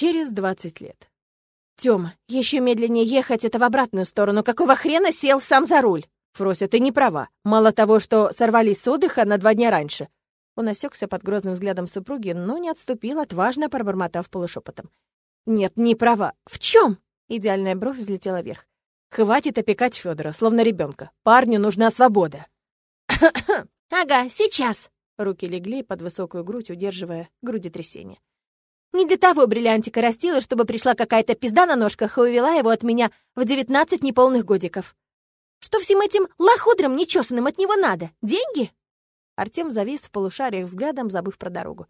Через 20 лет. Тёма, еще медленнее ехать это в обратную сторону. Какого хрена сел сам за руль? Фрося, ты не права. Мало того, что сорвались с отдыха на два дня раньше. Он осекся под грозным взглядом супруги, но не отступил, отважно пробормотав полушепотом. Нет, не права. В чем? Идеальная бровь взлетела вверх. Хватит опекать Федора, словно ребенка. Парню нужна свобода. Ага, сейчас. Руки легли под высокую грудь, удерживая грудетрясение. Не для того бриллиантика растила, чтобы пришла какая-то пизда на ножках и увела его от меня в девятнадцать неполных годиков. Что всем этим лохудрам нечесанным от него надо? Деньги?» Артем завис в полушариях взглядом, забыв про дорогу.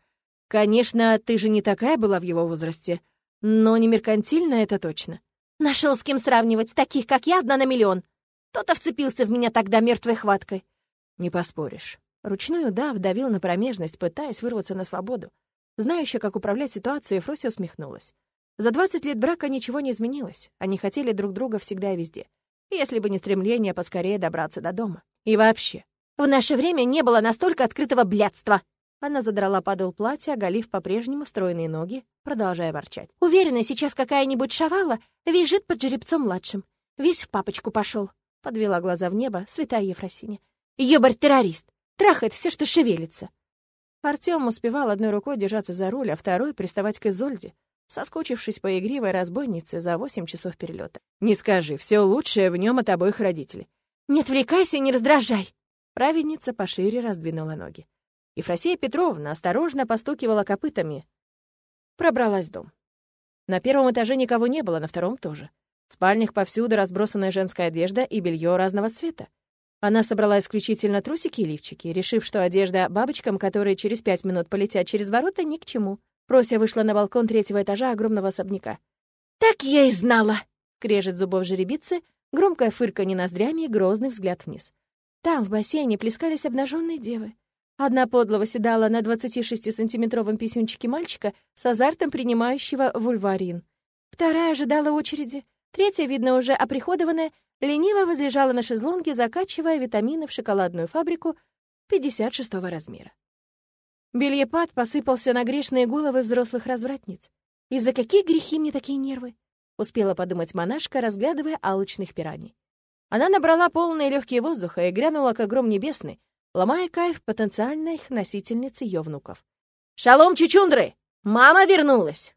«Конечно, ты же не такая была в его возрасте, но не меркантильная это точно. Нашел с кем сравнивать, таких, как я, одна на миллион. Кто-то вцепился в меня тогда мертвой хваткой». «Не поспоришь». Ручной удав давил на промежность, пытаясь вырваться на свободу. Знающая, как управлять ситуацией, Фрося усмехнулась. За 20 лет брака ничего не изменилось. Они хотели друг друга всегда и везде. Если бы не стремление поскорее добраться до дома. И вообще, в наше время не было настолько открытого блядства. Она задрала подол платья, оголив по-прежнему стройные ноги, продолжая ворчать. Уверена, сейчас какая-нибудь шавала визжит под жеребцом младшим. Весь в папочку пошел. Подвела глаза в небо, святая Ефросиня. Ёбарь-террорист! Трахает все, что шевелится. Артём успевал одной рукой держаться за руль, а второй — приставать к Изольде, соскучившись по игривой разбойнице за восемь часов перелета. «Не скажи, все лучшее в нем от обоих родителей». «Не отвлекайся и не раздражай!» Праведница пошире раздвинула ноги. Ефросия Петровна осторожно постукивала копытами. Пробралась в дом. На первом этаже никого не было, на втором тоже. В спальнях повсюду разбросанная женская одежда и белье разного цвета. Она собрала исключительно трусики и лифчики, решив, что одежда бабочкам, которые через пять минут полетят через ворота, ни к чему. Прося вышла на балкон третьего этажа огромного особняка. «Так я и знала!» — крежет зубов жеребицы, громкое фырканье ноздрями и грозный взгляд вниз. Там, в бассейне, плескались обнаженные девы. Одна подло восседала на 26-сантиметровом писюнчике мальчика с азартом принимающего вульварин. Вторая ожидала очереди. Третья, видно, уже оприходованная, лениво возлежала на шезлонге, закачивая витамины в шоколадную фабрику 56-го размера. Бельепад посыпался на грешные головы взрослых развратниц. «И за какие грехи мне такие нервы?» — успела подумать монашка, разглядывая алчных пираний. Она набрала полные легкие воздуха и грянула к гром небесный, ломая кайф потенциальной носительницы ее внуков. «Шалом, чучундры! Мама вернулась!»